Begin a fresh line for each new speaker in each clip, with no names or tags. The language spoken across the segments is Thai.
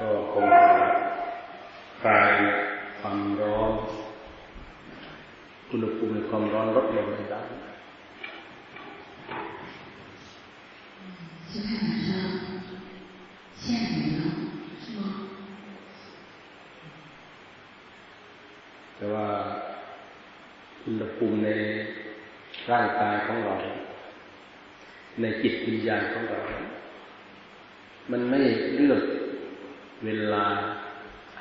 ก็คงคลายความร้อนอุณหภูมิความร้อนลดลงได้
昨天晚上下雨了，是吗？
แต่ว่าอุณหภูมิในร่างกายของเรา ในจิตวิญญาณของเรา มันไม่เลือก เวลา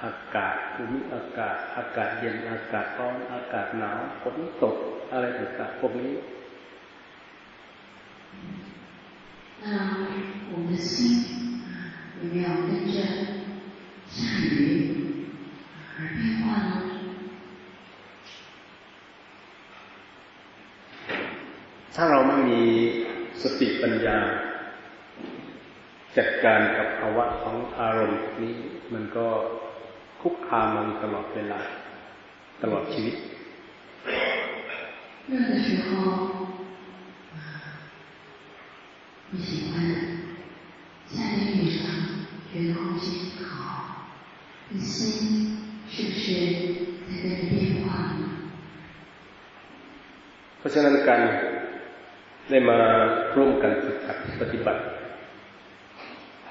อากาศภูมิอากาศ อากาศเย็นอากาศร้อนอากาศหนาวฝนตกอะไรต่างๆพวกนี้ องอารมณ์นี้ มันก็คุกคามมันตลอดเวลา ตลอดชีวิต
热的时候不喜欢，下天雨上觉得空气好，你心是不是在跟着变化呢？
เพราะฉะนั้นการได้มาร่วมกันฝึกหัดปฏิบัติ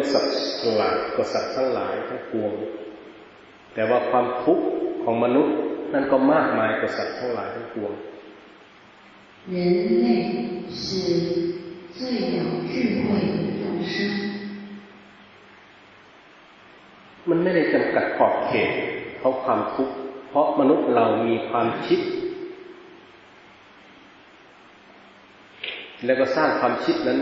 ย์รู้ว่าเป็นสัตว์หลายกว่าสัตว์ทั้งหลายทั้งปวงแต่ว่าความทุกข์ของมนุษย์นั่นก็มากมายกว่าสัตว์ทั้งหลายทั้งปวง
人类是最有智慧的众生。
มันไม่ได้จำกัดขอบเขตเพราะความทุกข์เพราะมนุษย์เรามีความคิด แล้วก็สร้างความคิดนั้น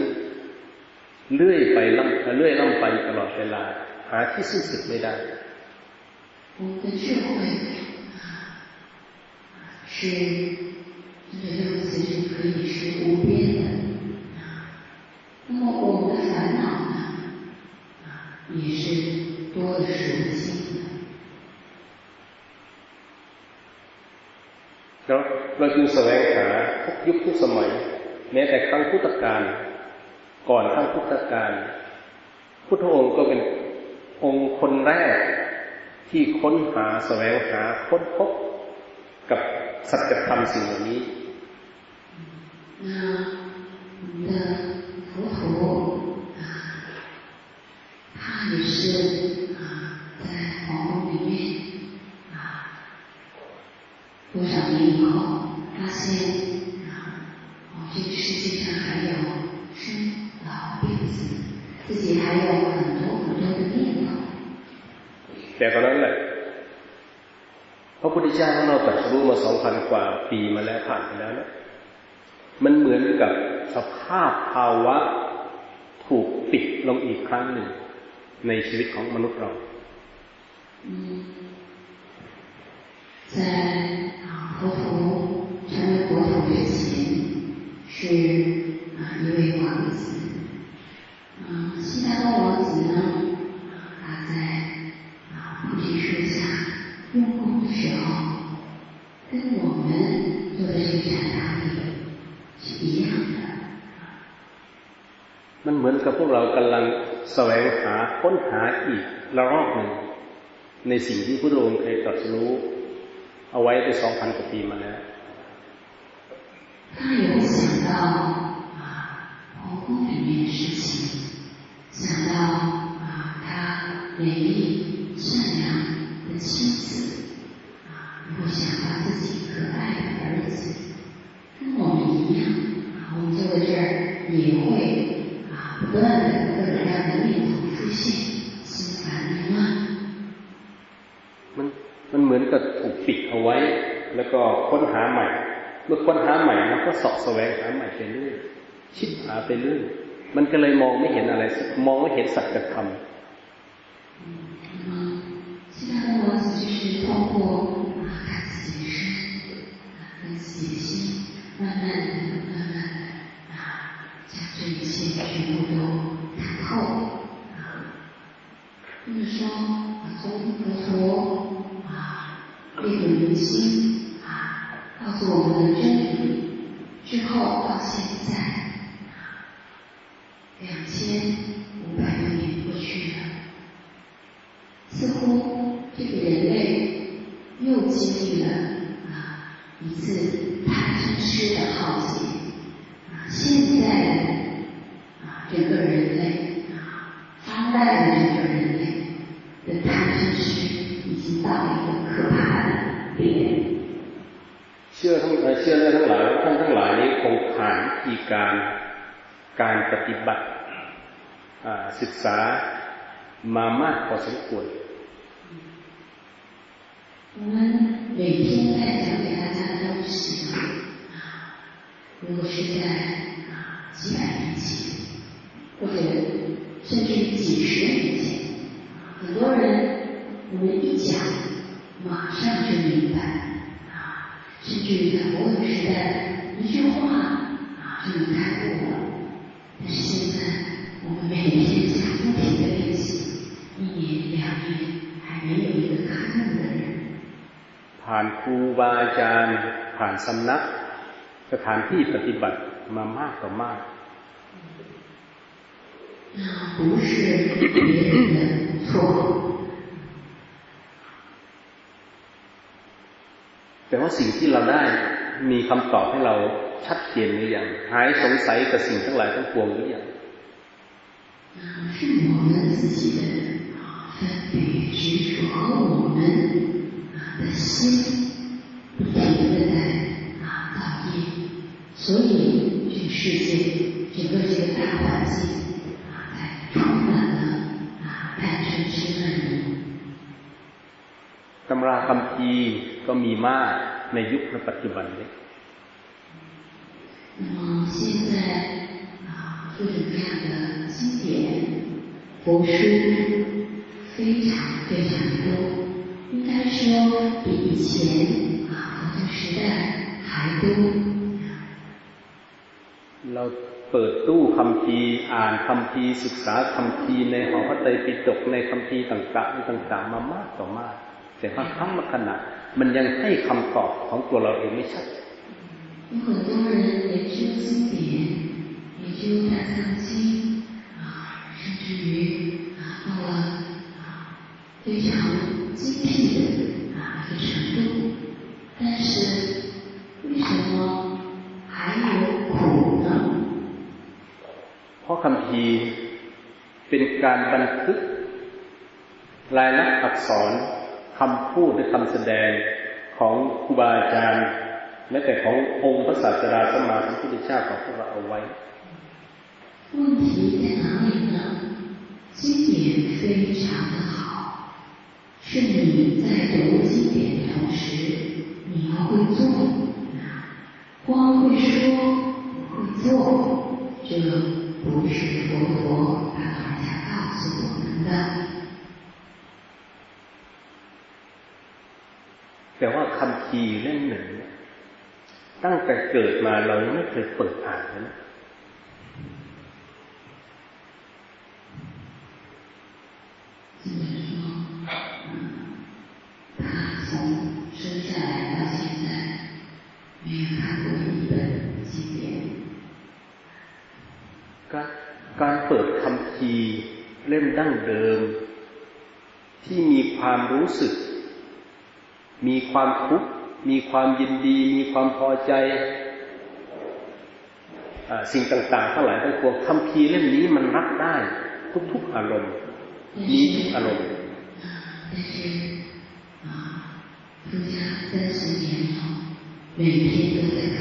เลื่อยไปล่ำเลื่อยล่ำไปตลอดเวลา หาที่สิ้นสุดไม่ได้
我们的智慧是这个用词是可以是无边的啊。那么我们的烦恼呢啊，也是多的数不清的。
เนาะเราจึงแสวงหาทุกยุคทุกสมัย แม้แต่ครั้งพุทธกาล ก่อนครั้งพุทธกาลพุทธองค์ก็เป็นองค์คนแรก ที่ค้นหาแสวงหาค้นพบกับสัจธรรมสิ่งเหล่านี้
那我们的佛陀啊，他也是啊，在皇宫里面啊，多少年以后发现啊，哦，这个世界上还有生老病死， 自己还有很多很多的念头。
แต่ตอนนั้นแหละพระพุทธเจ้าของเราตรัสรู้มาสองพันกว่าปีมาแล้วผ่านไปแล้วนะมันเหมือนกับสภาพภาวะถูกปิดลงอีกครั้งหนึ่ง ในชีวิตของมนุษย์เรา
在啊佛陀成为国土之前，是 悉达多王子呢，他在啊菩提树下用功的时候，跟我们做的这个禅堂里
มันเหมือนกับพวกเรากำลังแสวงหาค้นหาอีกระลอกหนึ่งในสิ่งที่พระองค์เคยตรัสรู้ เอาไว้ได้สองพันกว่าปีมาแล้ว
他有想到 想到啊他美丽善良的妻子啊，如果想到自己可爱的儿子，跟我们一样啊，我们坐在这儿也会不断的各种各样的念头出现，心烦意乱。
มันมันเหมือนกับถูกปิดเอาไว้ แล้วก็ค้นหาใหม่ เมื่อค้นหาใหม่มันก็สอบแสวงหาใหม่ไปเรื่อยคิดหาไปเรื่อย มันก็เลยมองไม่เห็นอะไร มองไม่เห็นสัจธรรม
现在的我就是通过啊看自己的身体啊跟自己的心，慢慢的、慢慢的啊将这一切全部都看透啊。就是说啊，从佛陀啊列入人心啊，告诉我们的真理之后到现在啊两 千五百多年过去了，似乎。这个人类又经历了啊一次贪嗔痴的浩劫啊，现在啊整个人类啊当代的整个人类的贪嗔痴已经到了一个可怕的点。
เชื่อทั้งเชื่อทั้งหลายท่านทั้งหลายนี้คงผ่านวิธีการการปฏิบัติ ศึกษามามากพอสมควร
我们每天在讲给大家的东西啊，如果是在啊几百年前，或者甚至于几十年前，很多人我们一讲，马上就明白啊，甚至于在佛祖时代，一句话啊就能开悟了。但是现在， 我们每天讲不停的练习，一年两年还没有一个开悟的人。
ผ่านครูบาอาจารย์ผ่านสำนัก สถานที่ปฏิบัติมามากต่อมาก
不是别人的错
แต่ว่าสิ่งที่เราได้มีคำตอบให้เราชัดเจนหรือยังหายสงสัยกับสิ่งทั้งหลายทั้งปวงหรือยัง
是我们自己的分别执着和我们的心不停的在啊造业，所以这个世界整个这个大环境啊在充满了啊贪嗔痴慢疑。
ตำราคำพีก็มีมากในยุคปัจจุบันนี้
那么现在啊各种各样的经典 佛书非常非常多。应该说比以前啊佛陀时代还多。
เราเปิดตู้คำพีอ่านคำพีศึกษาคำพีในหอพระไตรปิฎกในคำพีต่างๆต่างๆ มามากต่อมากแต่บางครั้งบางขณะมันยังให้คำตอบของตัวเราเองไม่ชัด
有很多人研究经典，研究大藏经啊，甚 至于啊到了啊非常。精辟的啊一个程度，但是为什么还有苦呢？
เพราะคำพีเป็นการบันทึกลายลักษณ์อักษรคำพูดและคำแสดงของครูบาอาจารย์แม้แต่ขององค์พระศาสดาสมมาสัมพุทธเจ้าของพวกเราเอาไว้
问题在哪里呢？ 经典非常的好。是你在读经典的同时，你要会做，光会说不会做，这不是佛陀他老人家告诉我们的。
แต่ว่าคำพีเล่มหนึ่งตั้งแต่เกิดมาเราไม่เคยเปิดอ่านนะ เล่มดั้งเดิม ที่มีความรู้สึก มีความทุกข์มีความยินดี มีความพอใจสิ่งต่างๆทั้งหลายทั้งปวงคำพีเล่มนี้มันรับได้ทุกๆอารมณ์มีทุกอารมณ์
儒家三十年了，每天都在看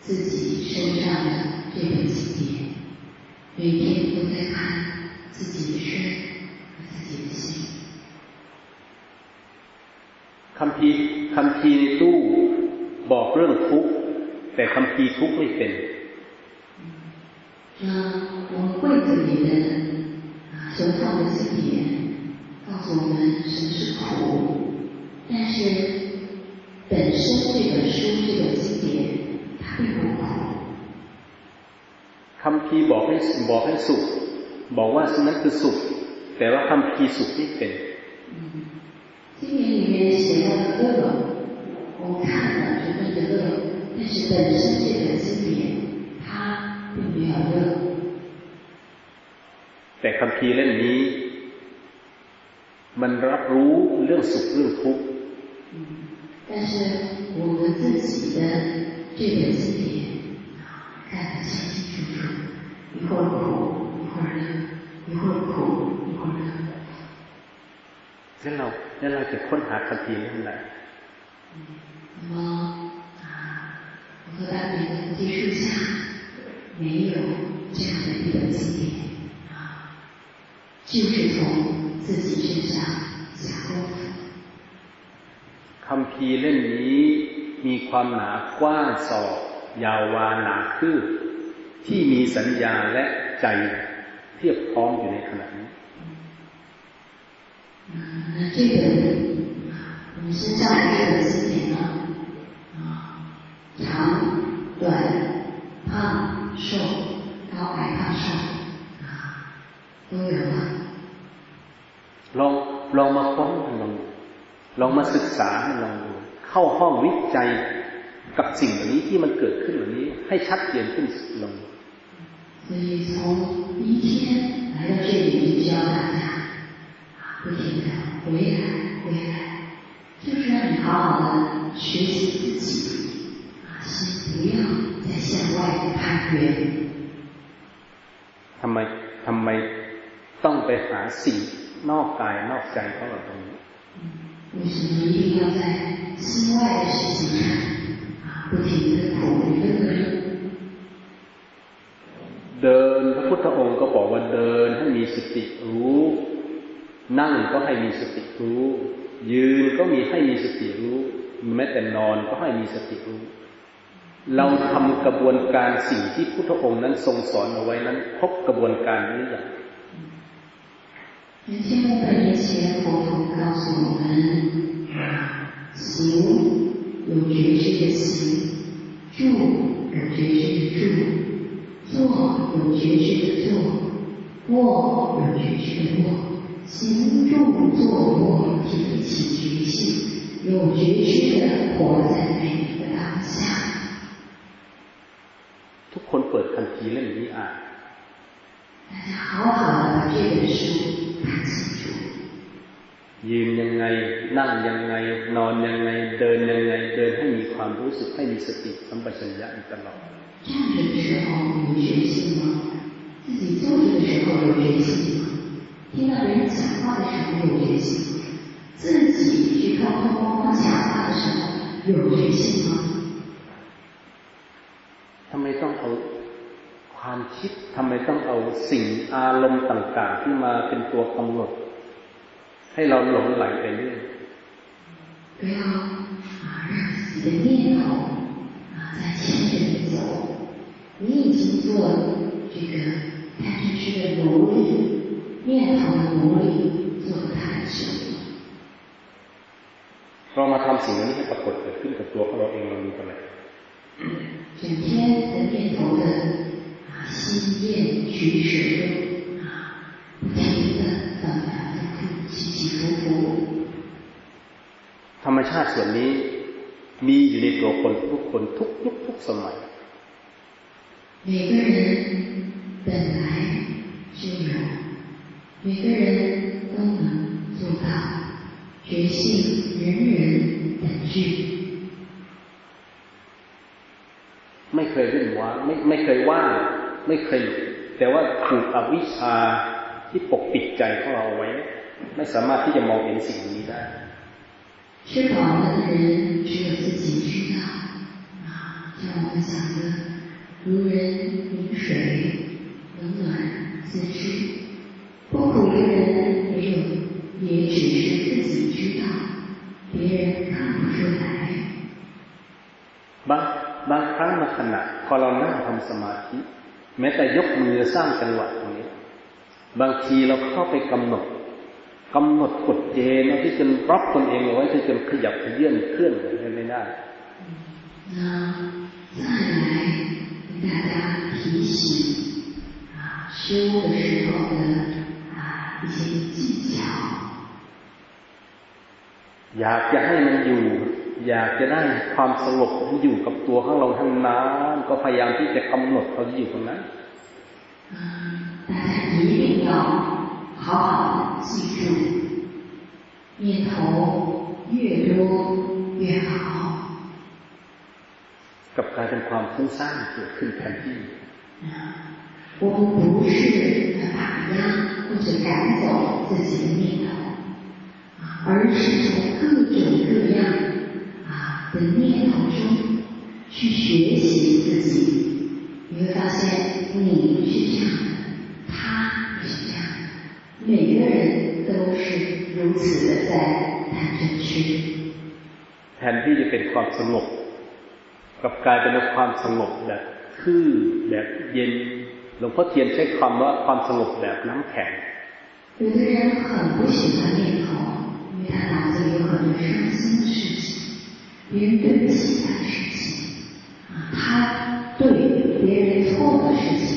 自己身上的这本经典。每天都在看 自己的身和自己的心。
คำพีคำพีในตู้บอกเรื่องทุกข์แต่คำพีทุกข์ไม่เป็น
那我们柜子里的啊收藏的经典，告诉我们什么是苦，但是本身这本书这个经典它并不苦。
คำพีร์บอกให้บอกให้สุข บอกว่านั้นคือสุข แต่ว่าคำพีร์สุขไม่เป็น
经典里面写到的乐，我们看了觉得的乐，但是本身这个经典它并没有乐。
แต่คำพีร์เล่มนี้ มันรับรู้เรื่องสุขเรื่องทุกข์
但是我们自己的这本经典啊，看得清清楚楚，一会儿苦， 一会儿乐，一会儿苦，一会儿乐。
งั้นเรางั้นเราจะค้นหาคำพีร์เล่มไหน
那么啊，我和大美的菩提树下没有这样的一本经典啊，就是从自己身上下功夫。
คำพีร์เล่มนี้มีความหนากว้างศอกยาววาหนาคืบที่มีสัญญาและใจ เทียบพร้อมอยู่ในขณะนี้
嗯，那这个啊，我们身上的这个经典呢，啊，长、短、胖、瘦、高矮胖瘦啊，都有了。
ลองลองมาค้นมันลองดูลองมาศึกษาให้ลองดู เข้าห้องวิจัยกับสิ่งเหล่านี้ที่มันเกิดขึ้นเหล่านี้ ให้ชัดเจนขึ้นลองดู
所以从第一天来到这里，就教大家啊，不停的回来回来，就是让你好好的学习自己啊，心不要再向外攀缘。
ทำไมทำไมต้องไปหาสิ่งนอกกายนอกใจของเราตรงนี้
为什么一定要在心外的事情上啊，不停的苦乐呢？
เดินพระพุทธองค์ก็บอกว่าเดินให้มีสติรู้ นั่งก็ให้มีสติรู้ ยืนก็มีให้มีสติรู้ แม้แต่นอนก็ให้มีสติรู้ เราทำกระบวนการสิ่งที่พุทธองค์นั้นทรงสอนเอาไว้นั้นครบกระบวนการนี้หรือยัง
人天五百年前，佛陀告诉我们啊，行有觉知的行，住有觉知的住， 坐有觉知的坐，卧有觉知的卧，行住坐卧提起觉性，有觉知的活在每一个当下。
ทุกคนเปิดคัมภีร์เล่มนี้อ่าน
大家好好的把这本书看清楚。
ยืนยังไง นั่งยังไง นอนยังไง เดินยังไง เดินให้มีความรู้สึกให้มีสติสัมปชัญญะอยู่ตลอด
站着的时候有决心吗？自己坐着的时候有决心吗？听到别人讲话的时候有决心吗？自己去偷偷摸摸讲话的时候有决心吗？
ทำไมต้องเอาความคิดทำไมต้องเอาสิ่งอารมณ์ต่าง ๆ ที่มาเป็นตัวกำหนด ให้เราหลงไหลไปเรื่อย
不要啊让自己的念头啊在牵着你走。 你已经做这个贪嗔痴的奴隶，念头的奴隶，做了他的手。
เรามาทำสิ่งนี้ให้ปรากฏเกิดขึ้นกับตัวของเราเองเรามีกันเลย
整天的念头的啊心念取舍啊，不停的反反复复起起伏伏。
ธรรมชาติส่วนนี้มีอยู่ในตัวคนทุกคนทุกยุคทุกสมัย
每个人本来就有，每个人都能做到觉性人人本具。
ไม่เคยเล่นว่าไม่ไม่เคยว่างไม่เคยหลุดแต่ว่าถูกอวิชชาที่ปกปิดใจของเราเอาไว้ ไม่สามารถที่จะมองเห็นสิ่งนี้ได้
吃饱了的人只有自己知道啊，像我们讲的 如人饮水，冷暖自知。不苦的人也有，也只是自己知道，别人看不出来。
บางบางครั้งบางขณะพอเรานั่งทำสมาธิ แม้แต่ยกมือสร้างจังหวะตรงนี้ บางทีเราเข้าไปกำหนดกำหนดกฎเกณฑ์ที่จนรับตนเองเอาไว้ที่จนขยับขยื่นเคลื่อนไหวไม่ได้
那再来 跟大家提醒啊，修的时候的啊一些技巧。
อยากจะให้มันอยู่ อยากจะได้ความสงบอยู่กับตัวของเราทั้งนั้นก็พยายามที่จะกำหนดเขาอยู่ตรงนั้น
大家一定要好好记住，念头越多越好。
กับการเป็นความฟุ้งซ่านเกิดขึ้นทันที
我们不是打压或者赶走自己的念头，而是从各种各样啊的念头中去学习自己。你会发现，你是这样的，他也是这样的。每个人都是如此的在谈真虚。
แทนที่จะเป็นความสงบ กับกลายเป็นความสงบแบบทื่อแบบเย็นหลวงพ่อเทียนใช้คำว่าความสงบแบบน้ำแข็ง
有的人很不喜欢念头，因为他脑子里有很多伤心的事情，别人对不起他的事情，啊，他对别人错的事情。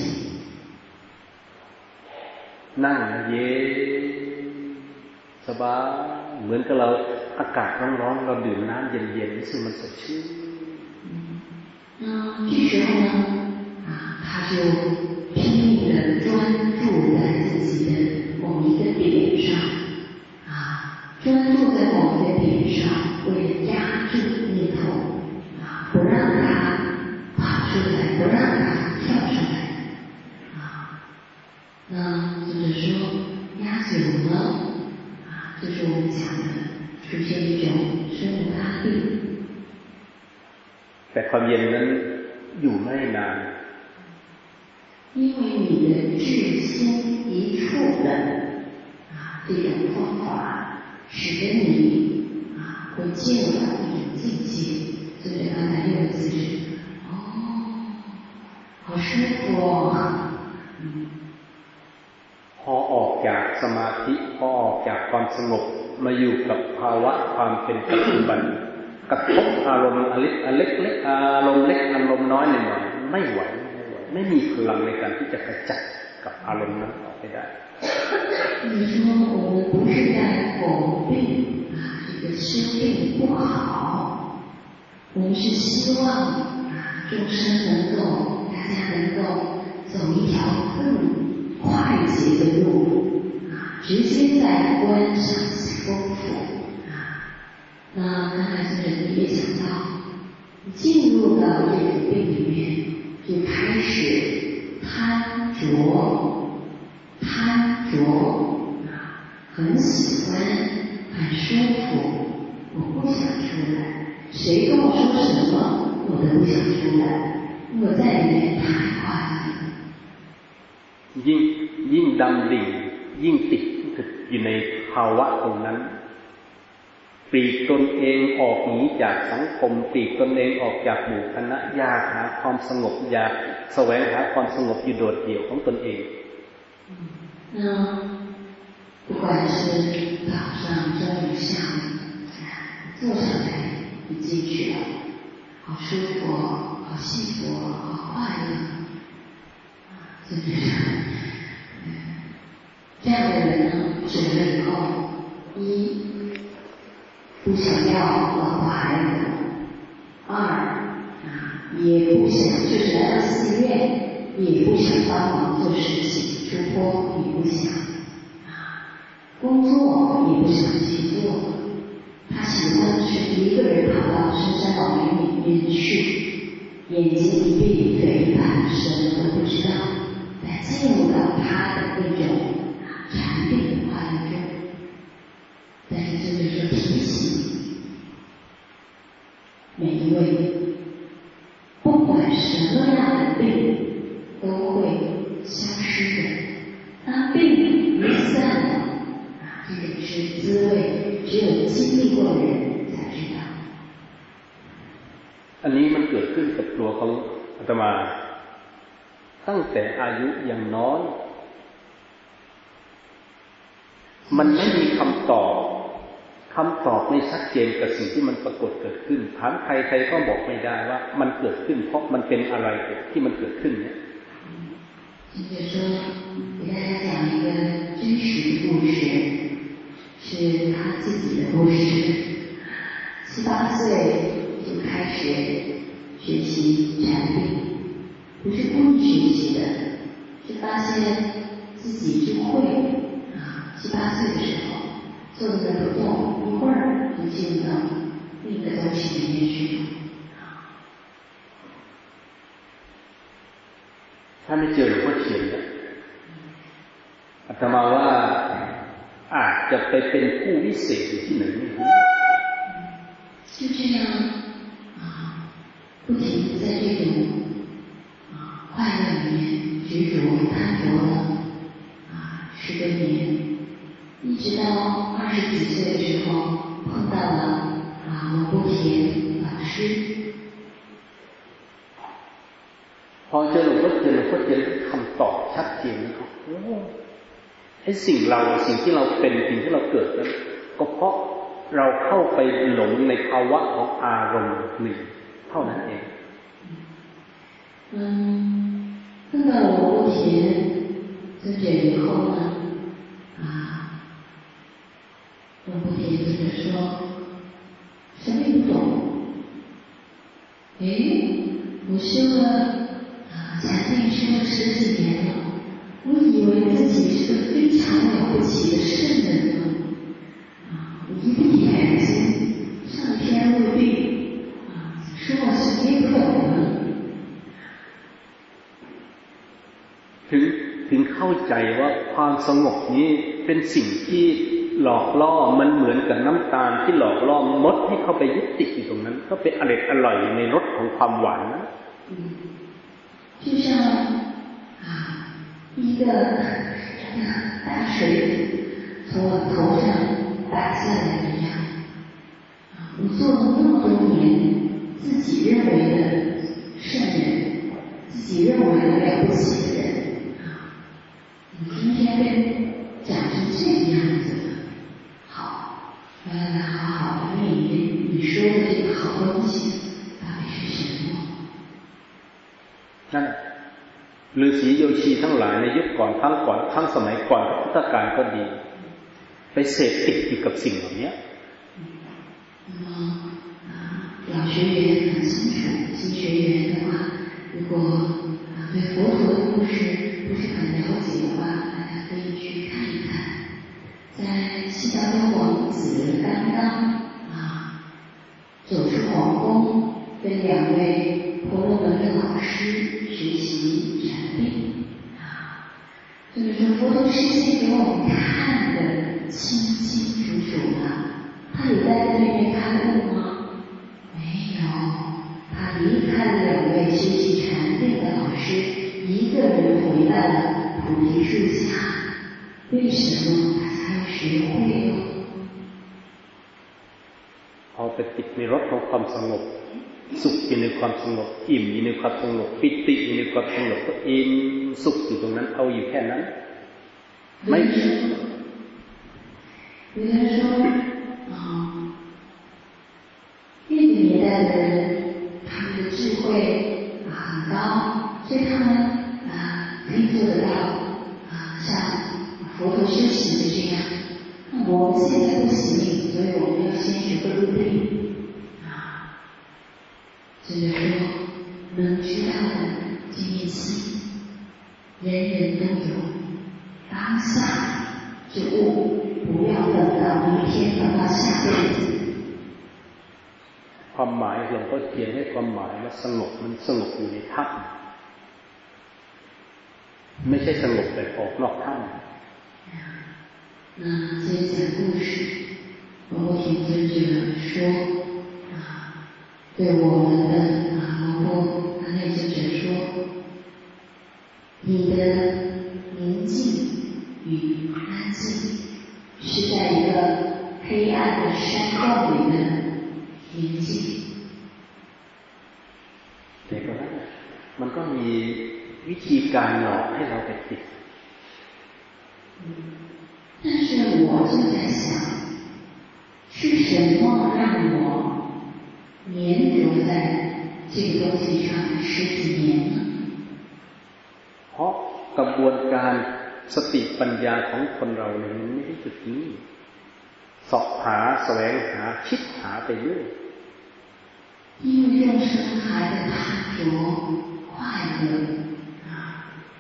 นั่งเย็นสบายเหมือนกับเราอากาศร้อนๆเราดื่มน้ำเย็นๆรู้สึกมันสดชื่น
那这时候呢，啊，他就拼命的专注在自己的某一个点上，啊，专注在某一个点上，为了压住念头，啊，不让它跑出来，不让它跳出来，啊，那。就是说压久了啊，就是我们讲的出现一种生物压力。
แต่ความเย็นนั้นอยู่ไม่นาน
因为你的智心一触的啊这种方法，使得你啊会进入到一种境界。所以刚才那个姿势，哦，好舒服哦。
พอออกจากสมาธิพอออกจากความสงบมาอยู่กับภาวะความเป็นปัจจุบัน กระทบอารมณ์อเล็กอเล็กเล็กอารมณ์เล็กอารมณ์น้อยหน่อยไม่ไหวไม่ไหวไม่มีพลังในการที่จะขจัดกับอารมณ์นั้นออกไปได้
你说我们不是在否定啊这个生病不好，我们是希望啊众生能够大家能够走一条更快捷的路啊，直接在观上功夫啊。 那刚才这个也讲到，进入到这个病里面，就开始贪着，贪着啊，很喜欢，很舒服，我不想出来。谁跟我说什么，我都不想出来，我在里面太快乐。
ยิ่งยิ่งดำดิ่งยิ่งติดอยู่ในภาวะตรงนั้น ปีกตนเองออกหนีจากสังคมปีกตนเองออกจากหมู่คณะอยากหาความสงบอยากแสวงหาความสงบอยู่โดดเดี่ยวของตนเอง
那不管是早上、中午、下午，坐上来就进去了，好舒服，好幸福，好快乐。就是，这样的人呢，久了以后，一 不想要老婆孩子，二啊也不想，就是来到寺院也不想帮忙做事情，直播也不想，啊，工作也不想去做，他喜欢是一个人跑到深山老林里面去，眼睛一闭，嘴一盘，什么都不知道。进入到他的那种禅定的快乐中，
ตัวของอาตมา ตั้งแต่อายุยังน้อยมันไม่มีคำตอบคำตอบไม่ชัดเจนกับสิ่งที่มันปรากฏเกิดขึ้นถามใครใครก็บอกไม่ได้ว่า มันเกิดขึ้น เพราะมันเป็นอะไรที่มันเกิดขึ้นเนี่ย
就是说，给大家讲一个真实的故事，是他自己的故事。七八岁就开始 学习禅定，不是故意学习的，是发现自己是会啊。七八岁的时候，坐在那不动，一会儿就进入到另一个东西里面去。
ถ้าไม่เจอหลวงพ่อเขียนอาตมาว่าอาจจะไปเป็นผู้วิเศษที่ไหนไม่รู้
就这样啊， 不停的在这种啊快乐里面执着贪着了啊十多年。一直到二十几岁的时候，碰到了啊罗波田老师。
พอเจอหลวงพ่อเทียนหลวงพ่อเทียนคำตอบชัดเจนนะครับโอ้ไอ้สิ่งเราสิ่งที่เราเป็นสิ่งที่เราเกิดนั้นก็เพราะเราเข้าไปหลงในภาวะของอารมณ์หนึ่ง เท่านั้นเอง
嗯，碰到罗波田尊者以后呢，我不停地说，什么也不懂。哎，我修了啊禅定修了十几年了，我以为自己是个非常了不起的圣人呢。啊，我一闭
ว่าความสงบนี้เป็นสิ่งที่หลอกล่อมันเหมือนกับน้ำตาลที่หลอกล่อมดให้เข้าไปยึดติดอยู่ตรงนั้น ก็เป็นอร่อยอร่อยในรสของความหวานนะ
就像啊一个大水从我头上打下来一样我做了那么多年自己认为的圣人自己认为的了不起的人你 今天被讲成这个样子来好好的问一问，你说的这个好东西到底是什么？
นั่นฤาษีโยชีทั้งหลายในยุคก่อนทั้งก่อนทั้งสมัยก่อนพุทธกาลก็ดี ไปเสพติดอยู่กับสิ่งเหล่านี้
那么啊，老学员很清楚，新学员的话，如果啊对佛陀的故事 不是很了解的话，大家可以去看一看，在西道中王子刚刚啊走出皇宫，跟两位婆罗门的老师学习禅定啊，就是说佛陀世界给我们看的清清楚楚的，他也在对面开回到了菩提树下，为什么？
พอไปติดในรถของความสงบ สุขอยู่ในความสงบอิ่มอยู่ในความสงบปิติอยู่ในความสงบก็อิ่มสุขอยู่ตรงนั้นเอาอยู่แค่นั้นไม่
有人说啊，那个年代的人，他们的智慧啊很高，所以他们啊 可以做得到啊像佛陀修行的这样。我们现在不行，所以我们要先学个入定啊。就是说，能知道的经验心，人人都有，当下就悟，不要等到明天，等到下辈子。
ความหมายหลวงพ่อเขียนให้ความหมายว่าสงบมันสงบอยู่ในถ้ำ ไม่ใช่สงบแต่ออกนอกถ้ำ
那接着讲故事，罗波田尊者说啊，对我们的啊罗波阿内尊者说，你的宁静与安静是在一个黑暗的山洞里的宁静。
แต่ก็มันก็มี วิธีการหลอกให้เราไปติด
但是我就在想，是什么让我黏留在这个东西上十几年呢？
เพราะกระบวนการสติปัญญาของคนเราเนี่ยมันไม่ได้จุดนี้สอบหาแสวงหาคิดหาไปเรื่อย
因为众生还在探索快乐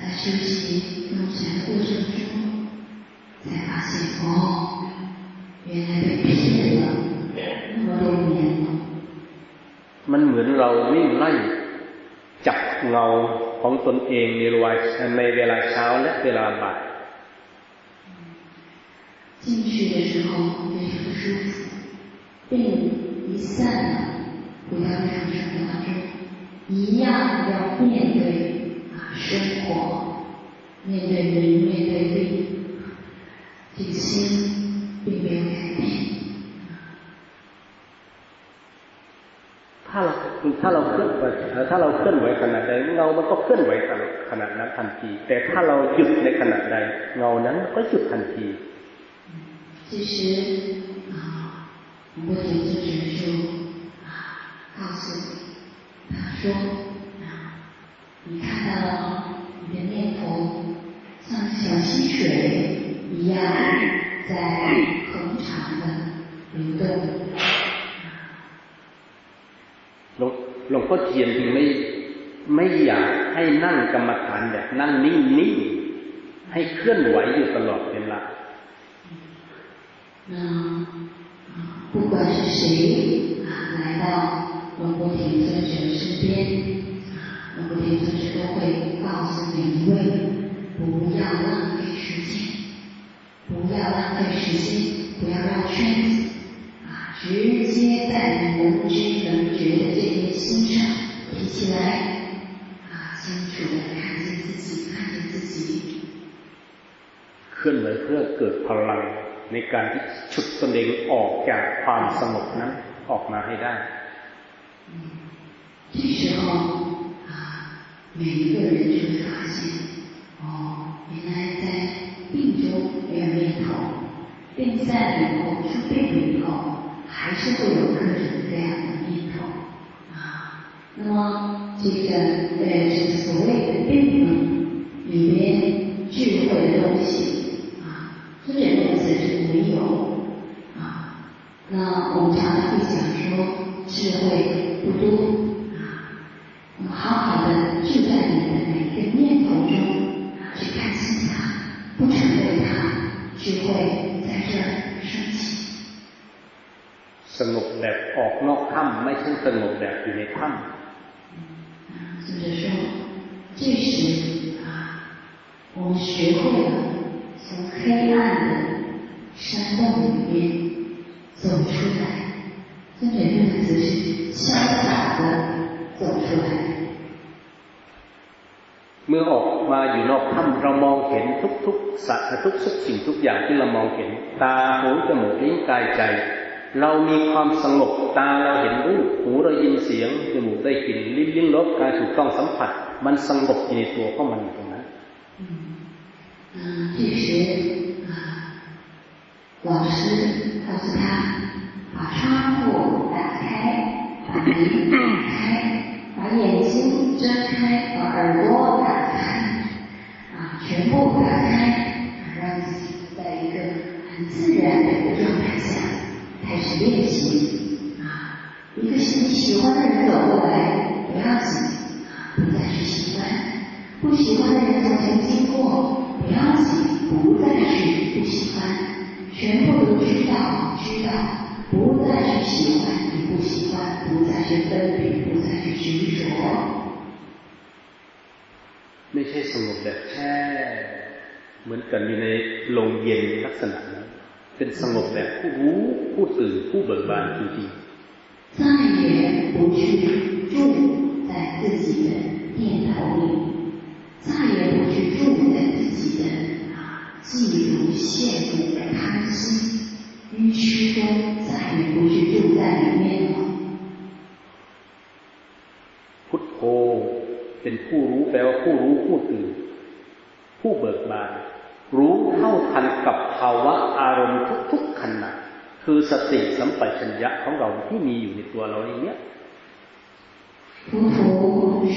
在修习用禅的过程中，才发现哦，原来被骗了那么多年了。
มันเหมือนเราวิ่งไล่จับเงาของตนเองในเวลาเช้าและเวลาบ่าย
进去的时候非常舒服，病一散了，回到日常生活当中，一样要面对啊生活， 面对人，面对病，这个心并没有改变。
ถ้าเราถ้าเราเคลื่อนไหวถ้าเราเคลื่อนไหวขนาดใดเงามันก็เคลื่อนไหวขนาดนั้นทันที แต่ถ้าเราหยุดในขณะใดเงานั้นก็หยุดทันที
其实啊，我们田子只是啊，告诉他说啊，你看到了你的念头 像小溪水一样在恒长的流动。
หลวงหลวงพ่อเทียนจึงไม่ไม่อยากให้นั่งกรรมฐานแบบนั่งนิ่งๆให้เคลื่อนไหวอยู่ตลอดเวลา
那不管是谁啊来到龙波田尊者身边，啊，龙波田尊者都会告诉每一位， 不要浪费时间，不要浪费时间，不要绕圈子，啊，直接在能知能觉的这颗心上提起来，啊，清楚的看见自己，看见自己。
ขึ้นเลยเพื่อเกิดพลังในการที่ฉุดตนเองออกจากความสงบนั้นออกมาให้ได้
这时候啊，每一个人就会发现， 哦，原来在病中没有念头，病散了以后，出病了以后，还是会有各种各样的念头啊。那么这个呃，这个所谓的病
สุกสิ่งทุกอย่างที่เรามองเห็น ตาหูจมูกลิ้นกายใจ เรามีความสงบตาเราเห็นรูปหูเรายินเสียงจมูกได้กลิ่นลิ้นลิ้นรสกายถูกต้องสัมผัส มันสงบอยู่ในตัวของมันตรงนั้น
嗯，这时啊，老师告诉他，把窗户打开，把门打开，把眼睛睁开，把耳朵打开，啊，全部打开，让自己在一个 很自然的一个状态下开始练习。啊，一个是你喜欢的人走过来，不要紧，不再去喜欢；不喜欢的人从前经过。不要紧，不再去不喜欢，全部都知道，知道，不再去喜欢与不喜欢，不再去分别，不再去执着。
ไม่ใช่สงบแบบแช่ เหมือนกันอยู่ในโรงเย็นลักษณะนั้นเป็นสงบแบบผู้รู้ผู้ตื่นผู้เบิกบานจริง
ๆ再也不去住在自己的念头里，再也不去住在自己的啊嫉妒、羡慕、贪心、愚痴中，再也不去住在里面了。
พุทโธเป็นผู้รู้แปลว่าผู้รู้ผู้ตื่น ผู้เบิกบานรู้เท่าทันกับภาวะอารมณ์ทุกๆขณะคือสติสัมปชัญญะของเราที่มีอยู่ในตัวเราเองเนี้ย
佛陀是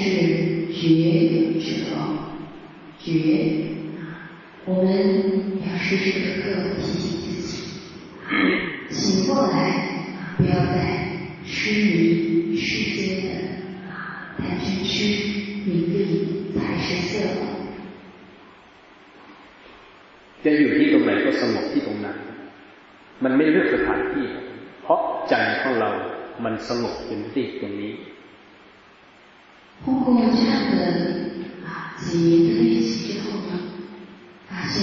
觉者，觉啊，我们要时时刻刻提醒自己，醒过来啊，不要再痴迷世间的啊贪嗔痴、名利、财食色。
จะอยู่ที่ตรงไหนก็สงบที่ตรงนั้น มันไม่เลือกสถานที่ เพราะใจของเรา มันสงบเป็นที่ตรงนี้
通过这样的啊几年的练习之后呢，发现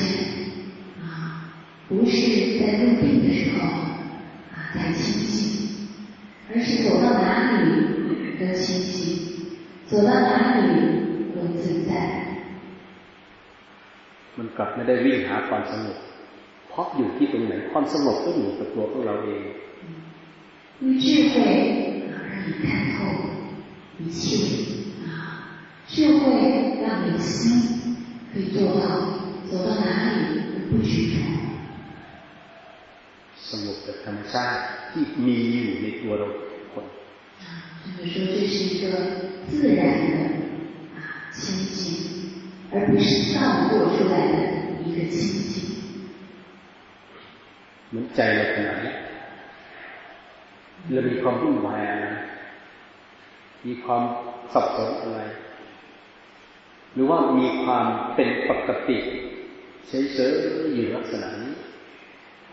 啊不是在入定的时候啊在清净，而是走到哪里都清净，走到哪里都自在。
มันกลับไม่ได้วิ่งหาความสงบเพราะอยู่ที่ตรงไหนความสงบก็อยู่กับตัวของเราเอง
用智慧让你看透一切啊，智慧让你的心可以做到走到哪里不执着。
สงบแบบธรรมชาติที่มีอยู่ในตัวเราคน
就是说这是一个自然的啊清净。 而不是造作出来的一个清净。
เหมือนใจเราขนาดนี้เรามีความวุ่นวายอะไรมีความสับสนอะไร หรือว่ามีความเป็นปกติเฉยๆอยู่ลักษณะนี้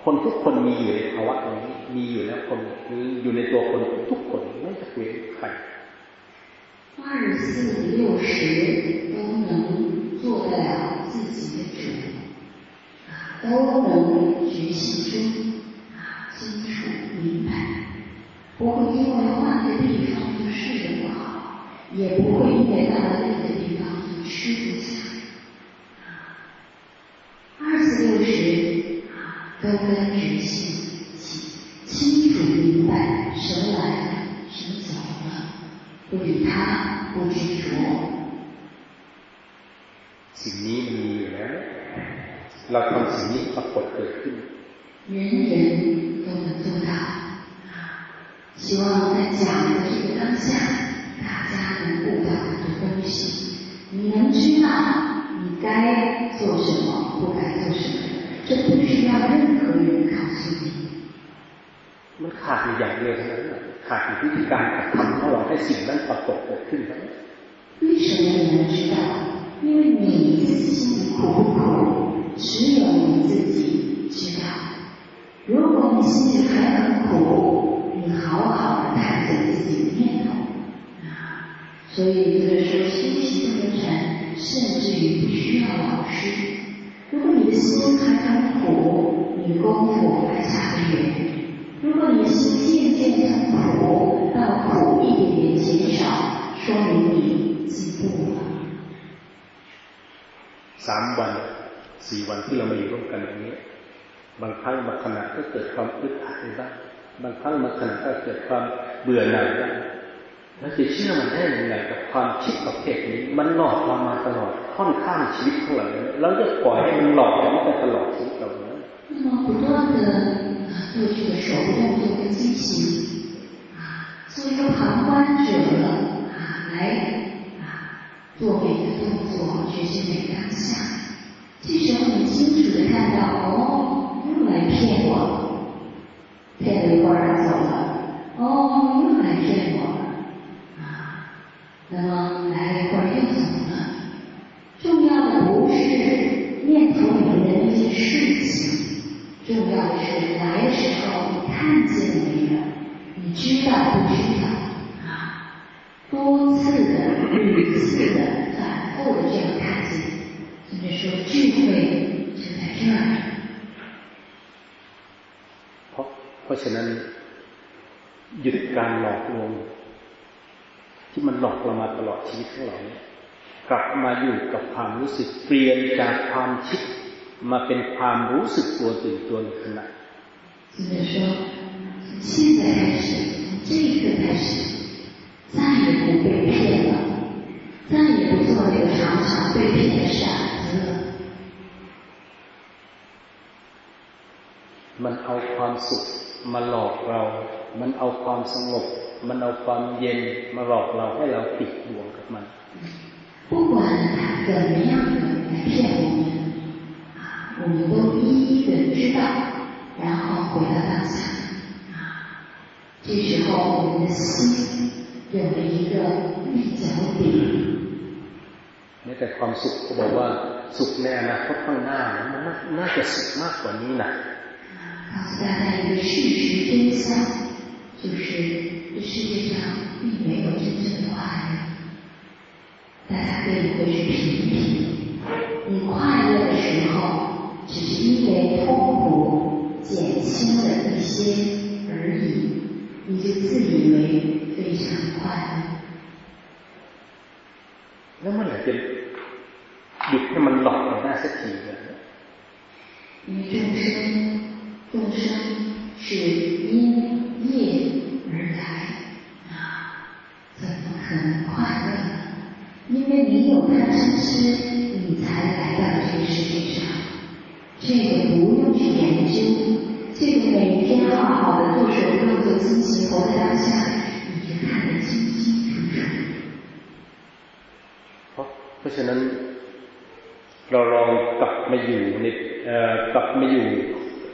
คนทุกคนมีอยู่ในภาวะตรงนี้ มีอยู่แล้วคนอยู่ในตัวคนทุกคนไม่จะเว้นใคร
二十四六十都能 做得了自己的主，啊，都能觉醒出啊清楚明白，不会因为换个地方就睡得不好，也不会因为到了那个地方就吃不下。二次六十啊，都跟觉醒，清楚明白，什么来了，什么走了，不理他，不执着。
สิ่งนี้มันมีอยู่แล้วเราทำสิ่งนี้ปรากฏเกิดขึ้น
人人都能做到希望在讲的这个当下大家能悟到很多东西你能知道你该做什么不该做什么这不需要任何人告诉你
มันขาดอย่างเดียวเท่านั้นขาดวิธีการกระทำของเราให้สิ่งนั้นปรากฏเกิดขึ้นเท่านั้น
为什么你能知道 因为你自己心里苦不苦，只有你自己知道。如果你心里还很苦，你好好的探索自己的念头。啊。所以就是说，修习这个禅，甚至于不需要老师。如果你的心还很苦，你功夫还差得远。如果你的心渐渐从苦到苦一点点减少，说明你进步了。
สามวันสี่วันที่เรามาอยู่ร่วมกันอย่างนี้ บางครั้งบางขณะก็เกิดความอึดอัดบ้างบางครั้งบางขณะก็เกิดความเบื่อหน่ายบ้างแล้วจะเชื่อมันได้ยังไงกับความคิดประเภทนี้ มันหลอกเรามาตลอดค่อนข้างชีวิตของเราแล้วจะปล่อยให้มันหลอกเราไปตลอดชีวิตเราเนี่
ย那么不断的做这个手动作跟进行啊，做一个旁观者啊，来 做每个动作，觉知每个当下。这时候你清楚的看到，哦，又来骗我了，骗了一会儿走了，哦，又来骗我了，啊，那么来了一会儿又走了。重要的不是念头里面的那些事情，重要的是来的时候你看见了没有？你知道不知道？多次的、屡次的、反复的这样打击，甚至说智慧就在这儿。
เพราะเพราะฉะนั้นหยุดการหลอกลวงที่มันหลอกเรามาตลอดชีวิตของเรากลับมาอยู่กับความรู้สึกเปลี่ยนจากความคิดมาเป็นความรู้สึกตัวตื่นตัวอยู่ขณะ
就是说，现在开始，从这一刻开始。再也不被骗了，再也不做那个常常被骗的傻子了。
มันเอาความสุขมาหลอกเรา มันเอาความสงบ มันเอาความเย็นมาหลอกเราให้เราติดบ่วงกับมัน
不管他怎么样的来骗我们，啊，我们都一一的知道，然后回到当下，啊，这时候我们的心 有了一个立脚点。
แม้แต่ความสุขก็บอกว่าสุขในอนาคตข้างหน้ามันน่าจะสุขมากกว่านี้นะ
告诉大家一个事实真相，就是这世界上并没有真正的快乐。大家可以回去品一品，你快乐的时候，只是因为痛苦减轻了一些而已，你就自以为 非常快乐。
那么来จะหยุดให้มันหลอกเราได้สักทีเลย
因为众生，众生是因业而来啊，怎么可能快乐？因为你有贪嗔痴，你才来到这个世界上。这个不用去研究，这个每天好好的做手动做精气，活在当下，你 就看得清清楚楚。
好，เพราะฉะนั้นเราลองกลับมาอยู่ในกลับมาอยู่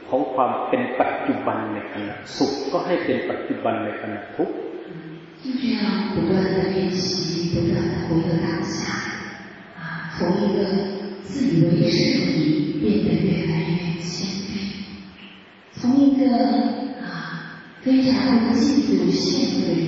ของความเป็นปัจจุบันในขณะสุขก็ให้เป็นปัจจุบันในขณะทุกข์
就这样不断的练习，不断的回到当下，啊，从一个自以为是的你变得越来越谦卑，从一个啊非常会嫉妒羡慕的人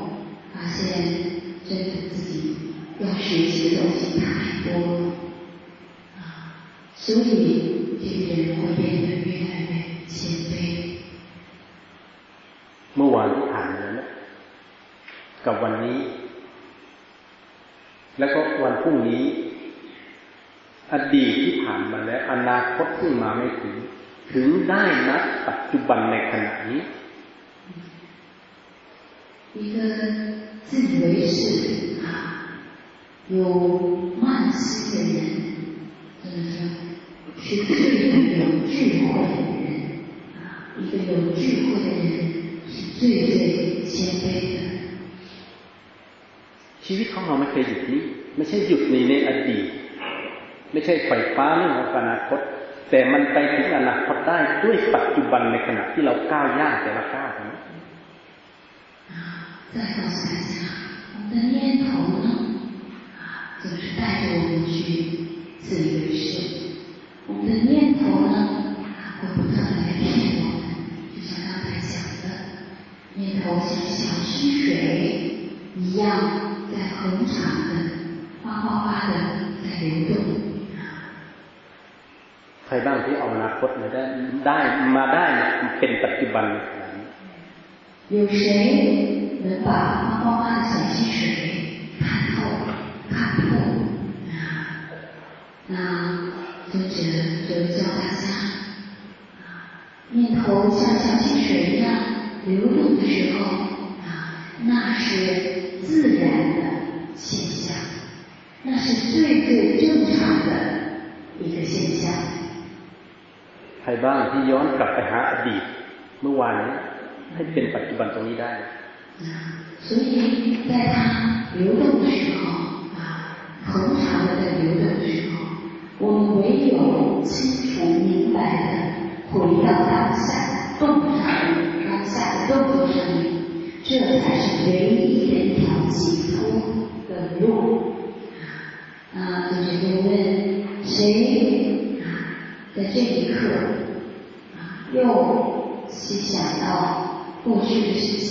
发现真的自己要学习的东西太多了，啊，所以这个人会变得越来越谦卑。
เมื่อวานที่ผ่านมานะกับวันนี้ แล้วก็วันพรุ่งนี้ อดีตที่ผ่านมาแล้วอนาคตที่มาไม่ถึง ถึงได้นับปัจจุบันในขณะนี้
一个自以为是啊，有慢心的人，真的是是最有智慧的人啊！一个有智慧的人是最最谦卑的。
ชีวิตของเราไม่เคยหยุดนี้ ไม่ใช่หยุดในในอดีตไม่ใช่ไฟฟ้าเรื่องของอนาคต แต่มันไปถึงอนาคตได้ด้วยปัจจุบันในขณะที่เราก้าวย่างแต่ละก้าวนะ
再告诉大家，我们的念头呢，啊，总是带着我们去自以为是。我们的念头呢，会不断的来骗我们，就像刚才讲的，念头像小溪水一样。在恒常的、哗哗哗的在流动。
ใครบ้างที่เอาอนาคตมาได้ได้มาได้เป็นปัจจุบัน
有谁 能把哗哗哗的小溪水看透、看破？那尊者就教大家，念头像小溪水一样流动的时候，啊，那是。自然的现象，那是最最正常的一个现象。
ใครบ้างที่ย้อนกลับไปหาอดีตเมื่อวานนี้ให้เป็นปัจจุบันตรงนี้ได้
所以在它流动的时候啊，恒常的在流动的时候，我们唯有清楚明白的回到当下，洞察当下的动作上面，这才是唯一的一条解脱的路。啊，同学就问，谁啊在这一刻啊又去想到过去的事情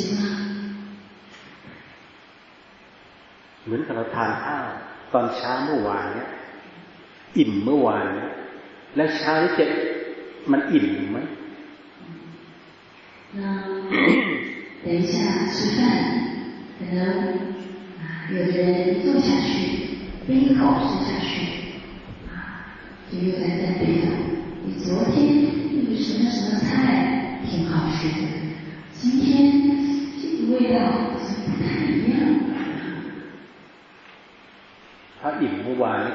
เหมือนกับเราทานข้าวตอนเช้าเมื่อวานเนี่ยอิ่มเมื่อวานเนี่ยแล้วเช้านี้จะมันอิ่มไหม
那等一下吃饭，可能啊有的人坐下去，第一口吃下去，啊就又在在对了。你昨天那个什么什么菜挺好吃的，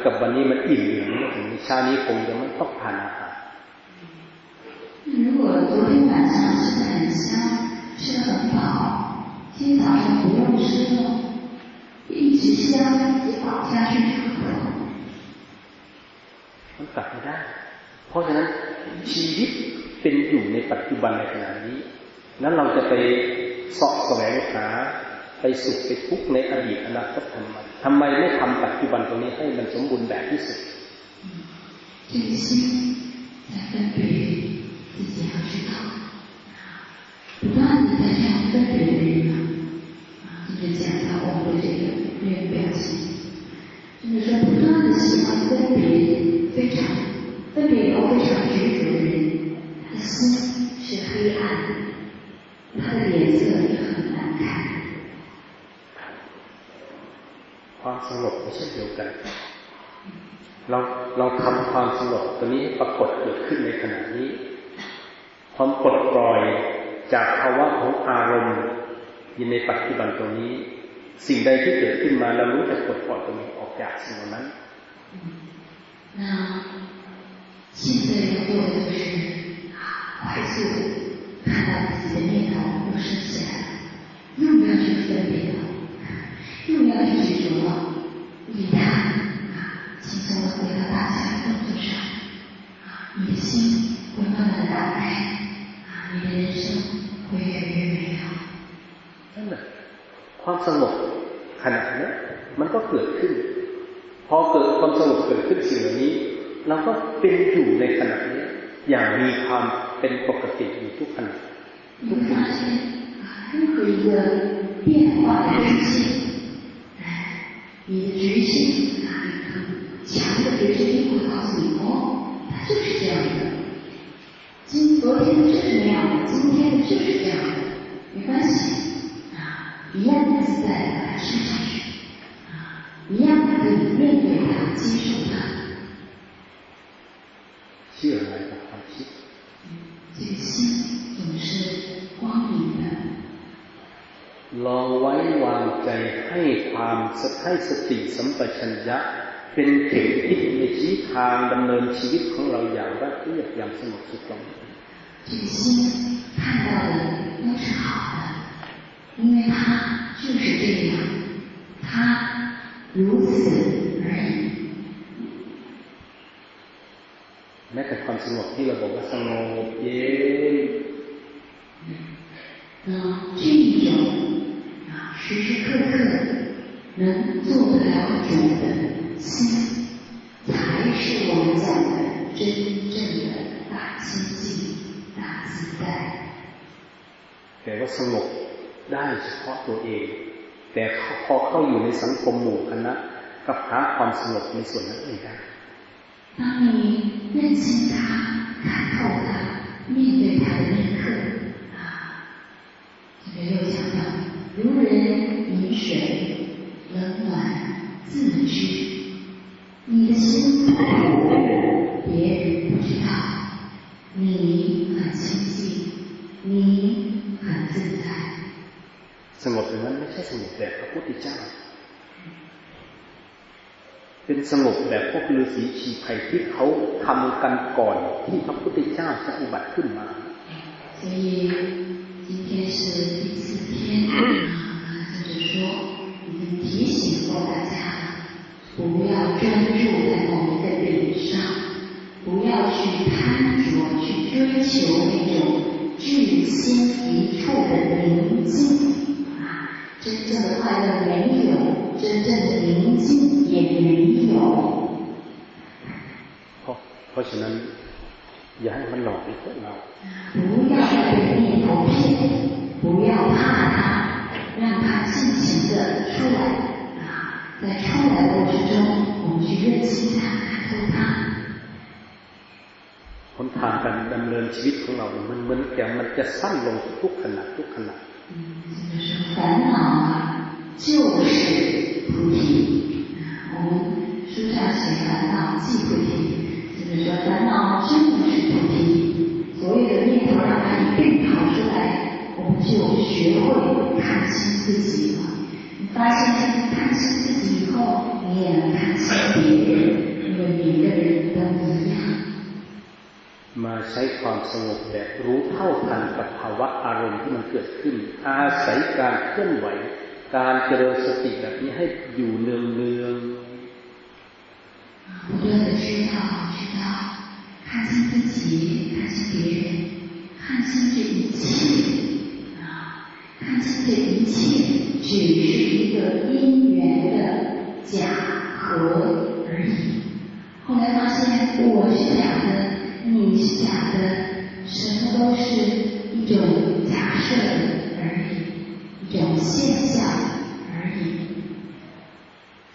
กับวันนี้มันอิ่มอย่างนี้ถึงเช้านี้คงจะไม่ต้องทานอาหาร
如果昨天晚上吃的很香，吃的很饱，今天早上不用吃了，一直香，一直饱下去就可
มันกลับไม่ได้ เพราะฉะนั้นชีวิตเป็นอยู่ในปัจจุบันในขณะนี้ นั้นเราจะไปสอบแสวงหา ไปสุขไปทุกข์ในอดีตอนาคตทำไมทำไมไม่ทำปัจจุบันตรงนี้ให้มันสมบูรณ์แบบที่สุด
这个心在分别自己要知道，不断的在这样分别的人啊，就是讲到我们的这个面表情，就是说不断的喜欢分别，非常分别以后非常执着的人，他的心是黑暗，他的脸色
สงบเช่นเดียวกัน เราเราทำความสงบตัวนี้ปรากฏเกิดขึ้นในขณะนี้ ความปลดปล่อยจากภาวะของอารมณ์ยินในปัจจุบันตรงนี้ สิ่งใดที่เกิดขึ้นมาเรารู้จะปลดปล่อยตรงนี้ออกจากสิ่งนั้น
那现在要做的就是快速看到
สงบขณะนี้มันก็เกิดขึ้น พอเกิดความสงบเกิดขึ้นสิ่งเหล่านี้เราก็เป็นอยู่ในขณะนี้อย่างมีความเป็นปกติอยู่ทุกขณะ
ทุกขณะ任何一个变化的事情。你的觉性啊，很强的觉知力会告诉你哦，它就是这样的。今昨天的就是那样的，今天的就是这样的，没关系啊， 一样的自在的把它吃下去啊，一样的可以面对它，接受它。
心来的好心，
这个心总是光明的。
ลองไว้วางใจให้ความให้สติสัมปชัญญะเป็นเข็มทิศในชี้ทางดำเนินชีวิตของเราอย่างราบเรียบอย่างสงบสุขลง
这个心看到的都是好的， 因为它就是这样，它如此而已。
แม้แต่ความสงบที่เราบอกว่าสงบเย็
น这一种时时刻刻能做得了主的心，才是我们讲的真正的大清净、大自在。
แต่ว่าสงบ ได้เฉพาะตัวเอง แต่พอเข้าอยู่ในสังคมหมู่คณะกับหาความสงบในส่วนนั้นไม่ได้
当你认清他、看透他、面对他的那一刻，啊，这个又讲到。如人饮水，冷暖自知。你的心苦，别人不知道。你很清净，你很自在。
สงบอย่างนั้นไม่ใช่สงบแบบพระพุทธเจ้า เป็นสงบแบบพวกฤาษีชีไพที่เขาทำกันก่อนที่พระพุทธเจ้าจะอุบัติขึ้นมา
所以今天是第四天啊，就是说已经提醒过大家了，不要专注在某一个点上，不要去贪着、去追求那种至心一处的。 真正的快乐没有，真正的宁静也没有。
เพราะเพราะฉะนั้นอย่าให้มันหลอกพวกเรา
不要被念头骗，不要怕它，让它尽情的出来啊，在出来的过程中，我们去认清它，看透它。
หนทางการดำเนินชีวิตของเรามันเหมือนแก่มันจะสั้นลงทุกขณะทุกขณะ
烦恼啊，就是菩提。我们书上写烦恼即菩提，就是说烦恼真的是菩提。所有的念头让它一并跑出来，我们就学会看清自己了。你发现看清自己以后，你也能看清别人，因为每个人都一样。
มาใช้ความสงบแบบรู้เท่าทันกับภาวะอารมณ์ที่มันเกิดขึ้น อาศัยการเคลื่อนไหว การเจริญสติแบบนี้ให้อยู่เนืองเนือง
不断的知道知道看清自己看清别人看清这一切啊看清这一切只是一个因缘的假合而已后来发现我是假的 你是假的，什么都是一种假设而已，一种现象而已。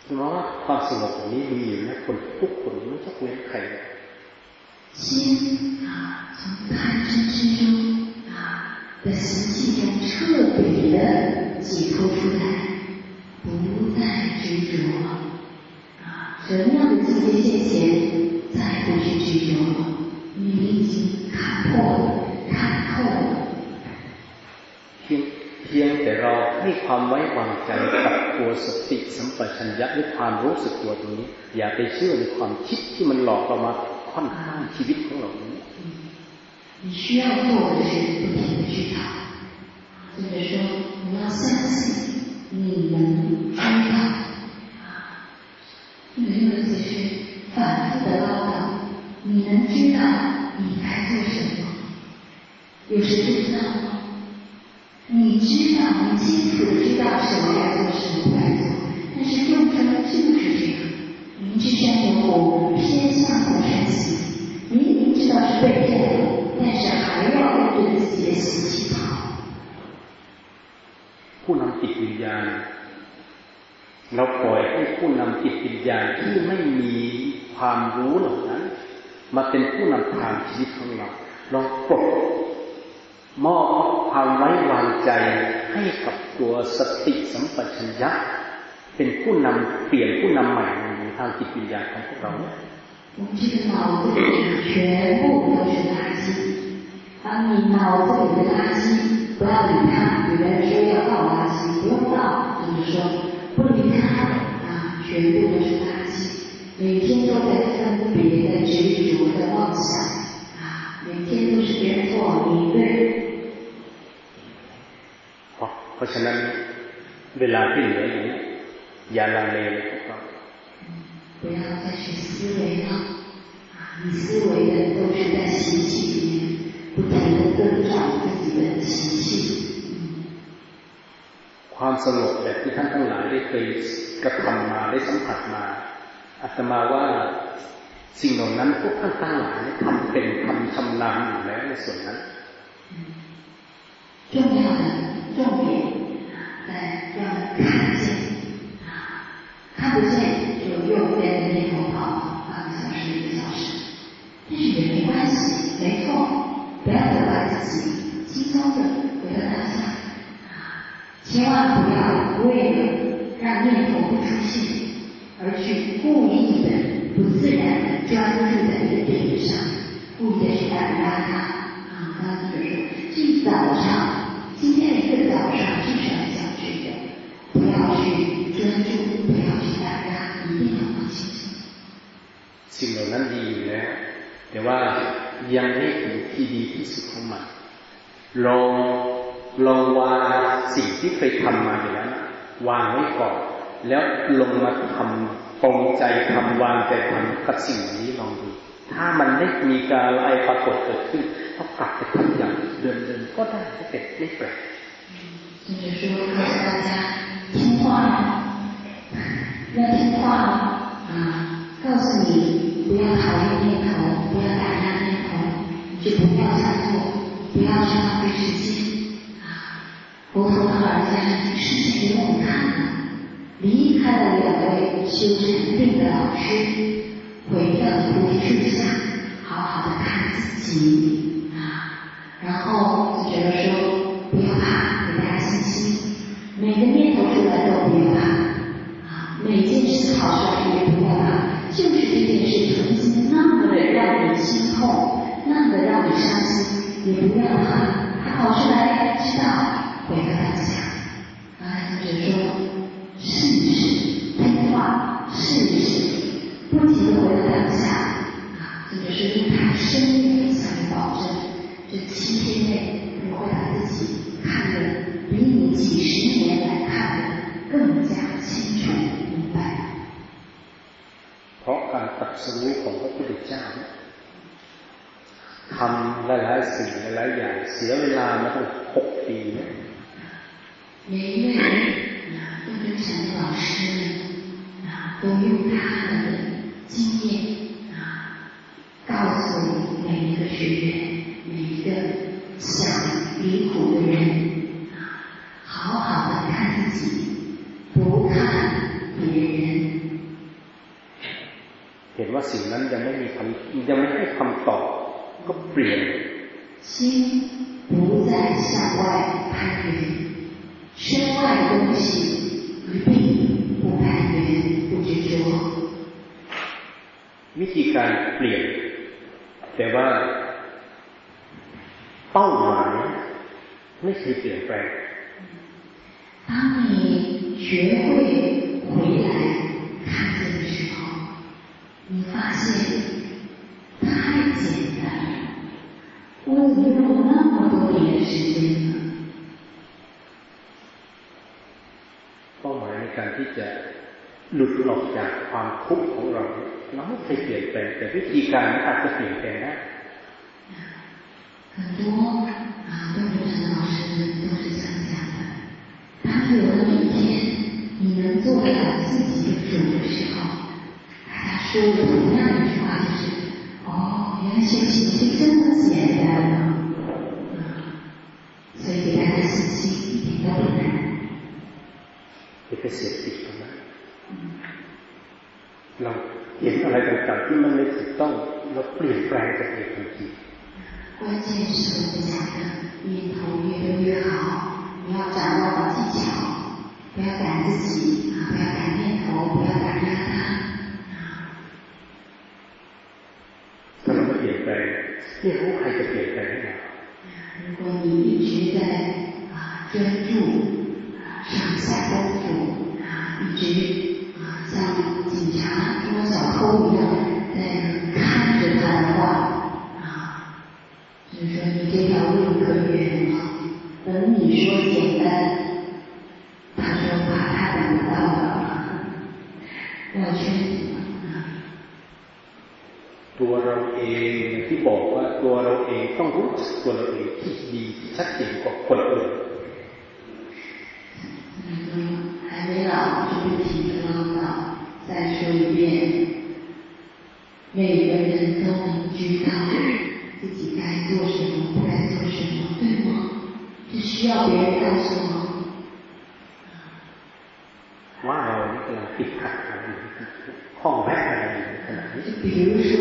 什么ความสงบนี้มีอยู่นะคนทุกคนไม่ต้องเว้นใคร
心啊，从贪嗔之中啊的习气中彻底的解脱出来，不再执着啊，什么样的境界现前，再不去执着。 你已经看破了，看透了。
เพียงเพียงแต่เราให้ความไว้วางใจกับตัวสติสัมปชัญญะหรือความรู้สึกตัวตรงนี้ อย่าไปเชื่อในความคิดที่มันหลอกเรามาค่อนข้างชีวิตของเรานี้
你需要做的是不停的去找，就是说你要相信你能知道，因为这个只是反复的唠叨。 你能知道你该做什么？有谁不知道吗？你知道，你清楚的知道什么该做，什么不该做。但是众生就是这样，明知山有虎，偏向虎山行。明明知道是被骗的，但是还要跟着自己的习气跑。
ผู้นำจิตวิญญาณเราปล่อยให้ผู้นำจิตวิญญาณที่ไม่มีความรู้เหล่านั้น มาเป็นผู้นำทางชีวิตของเราลองปลดมอบความไว้วางใจให้กับตัวสติสัมปชัญญะเป็นผู้นำเปลี่ยนผู้นำใหม่ในทางจิตวิญญาณของพวกเรา
我们这个脑子里全部都是垃圾。当你脑子里的垃圾，不要理它。有人说要倒垃圾，不用倒，就是说不理它啊，全部都是垃圾。 每天都在分别的执着的妄想啊，每天都是别人错，你对。
好，เพราะฉะนั้นเวลาที่เหลืออยู่อย่าลังเลเลยพวกเรา
不要再去思维了啊！你思维的都是在习气里面，不停的增长自己的习气。
ความสงบแบบที่ท่านทั้งหลายได้เคยกระทำมาได้สัมผัสมา อาตมาว่าสิ่งเหล่านั้นพวกท่านทั้งหลายทำเป็นทำชำนาญอยู่แล้วในส่วนนั้น
重要的重点在要看见啊，看不见就又变成那头跑半个小时一个小时，但是也没关系，没错，不要责怪自己，轻松的回到当下啊，千万不要为了让念头不出现。 而去故意的、不自然的专注在一个点上，故意的去打压它。啊，刚刚就说，这早上，今天的一个早上就是要想去的，不要去专注，不要去打压，一定要放心。
สิ่งเหล่านั้นดีอยู่แล้วแต่ว่ายังไม่ถึงที่ดีที่สุดของมันลองลองวางสิ่งที่เคยทำมาอย่างนั้นวางไว้ก่อน แล้วลงมาทำปรงใจทำวางใจทำกับสิ่งนี้ลองดู ถ้ามันไม่มีการอะไรปรากฏเกิดขึ้นก็กลับไปทำอย่างเดิมๆก็ได้ก็เป็นไม่แปลก
就 就是说告诉大家听话吗？要听话吗？啊，告诉你不要讨厌念头，不要打压念头，就不要这样做，不要去浪费时间。啊，佛陀的老人家已经示现给我们看了， 离开了两位修禅定的老师，回到菩提树下，好好的看自己啊，然后就觉得说不要怕，给大家信心，每个念头出来都不要怕啊，每件事好事也不要怕，就是这件事曾经那么的让你心痛，那么的让你伤心，你不要怕，它跑出来，知道回到当下。刚才同学说，试一试，听话，试一试，不停的回到当下啊，这就是用他生命向你保证，这七天内你会把自己看得比你几十年来看的更加清楚明白。
เพราะการตรัสรู้ของพระพุทธเจ้าเนี่ยทำหลายๆสิ่งหลายๆอย่างเสียเวลามาตั้งหกปีเนี่ย
每一位人啊，都跟禅的老师们啊，都用他的经验啊，告诉每一个学员，每一个想离苦的人啊，好好的看自己，不看别人。
เห็นว่าสิ่งนั้นยังไม่มีคำยังไม่ให้คำตอบก็เปลี่ยน
心不再向外攀缘，身外的东西 一并不攀缘，不执着。
วิธีการเปลี่ยน แต่ว่า เป้าหมายไม่เคยเปลี่ยนแปลง
当你学会回来看见的时候，你发现太简单了，我怎么用了那么多年的时间
ที่จะหลุดออกจากความทุกข์ของเราเราไม่เคยเปลี่ยนแปลงแต่วิธีการนั้นอาจจะเปลี่ยนแปลงได้
很多啊，东流禅的老师们都是这样讲的。当有那么一天，你能做得了自己的主的时候，大家说的同样一句话就是：哦，原来修行是这么简单呢、啊。
จะไปเสียติดตรงนั้นเราเห็นอะไรต่างๆที่มันไม่ถูกต้องเราเปลี่ยนแปลงจากเองทันที
关键是我们讲的念头越多越好，你要掌握好技巧，不要赶自己啊，不要赶念头，不要打压它。
ถ้าเราไม่เปลี่ยนแปลงไม่รู้ใครจะเปลี่ยนแปลงให้เรา
如果你一直在啊专注
รู้จักตัวเราเองที่ดีที่ชัดเจนกว่าคนอื่น
嗯，还没老就不停的唠叨。再说一遍，每个人都能知道自己该做什么，不该做什么，对吗？这需要别人告诉吗？
ว่าเรานี่กำลังติดขัดอะไรอยู่ข้องแวะอะไรอยู่ในขณะนี้
就比如说，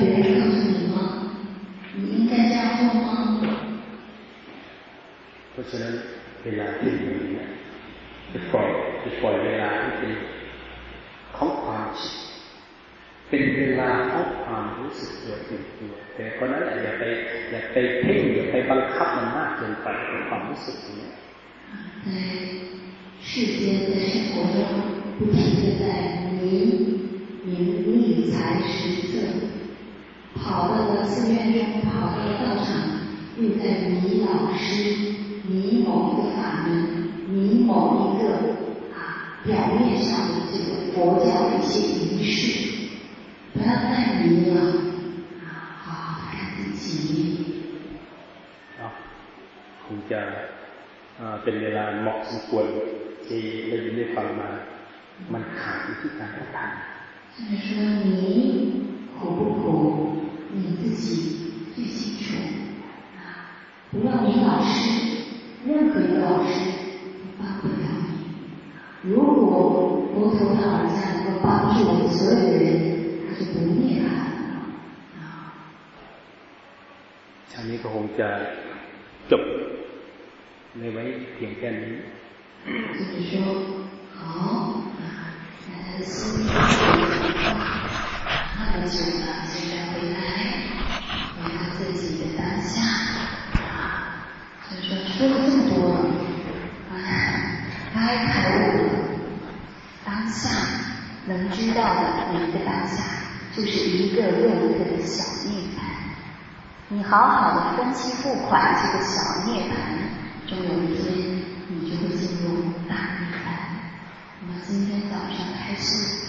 别人告诉你吗？你应该这样做吗？
เพราะฉะนั้นเวลาที่อยู่เนี่ยจะปล่อยจะปล่อยเวลาให้เป็นของความคิดเป็นเวลาของความรู้สึกตัวตื่นตัวแต่คนนั้นแหละอย่าไปอย่าไปเพ่งอย่าไปบังคับมันมากเกินไปกับความรู้สึกตรงนี้
在世间，在生活中，不停的在迷名利财食色， 跑到了寺院中，跑到了道场，又在迷老师，迷某一个法门，迷某一个啊表 面上的这个佛教的一些仪式，不要再迷了，啊，好好看自己。
啊，คงจะเป็นเวลาเหมาะสมควรที่ได้ยินได้ฟังมา มันขาดที่การกระทำ
就是说你苦不苦， 你自己最清楚。啊，不要你老师，任何一个老师都帮不了你。如果佛陀的耳架能够帮助我们所有的人，他就不灭了。啊，
ชานี้ก็คงจะจบในไว้เพียงแค่นี้
就是说，好，大家的心那么久了，现在回来，回到自 下。所以说说了这么多，哎，哎，开有，当下能知道的每一个当下，就是一个又一个的小涅槃。你好好的分期付款这个小涅槃，终有一天你就会进入大涅槃。我们今天早上开始。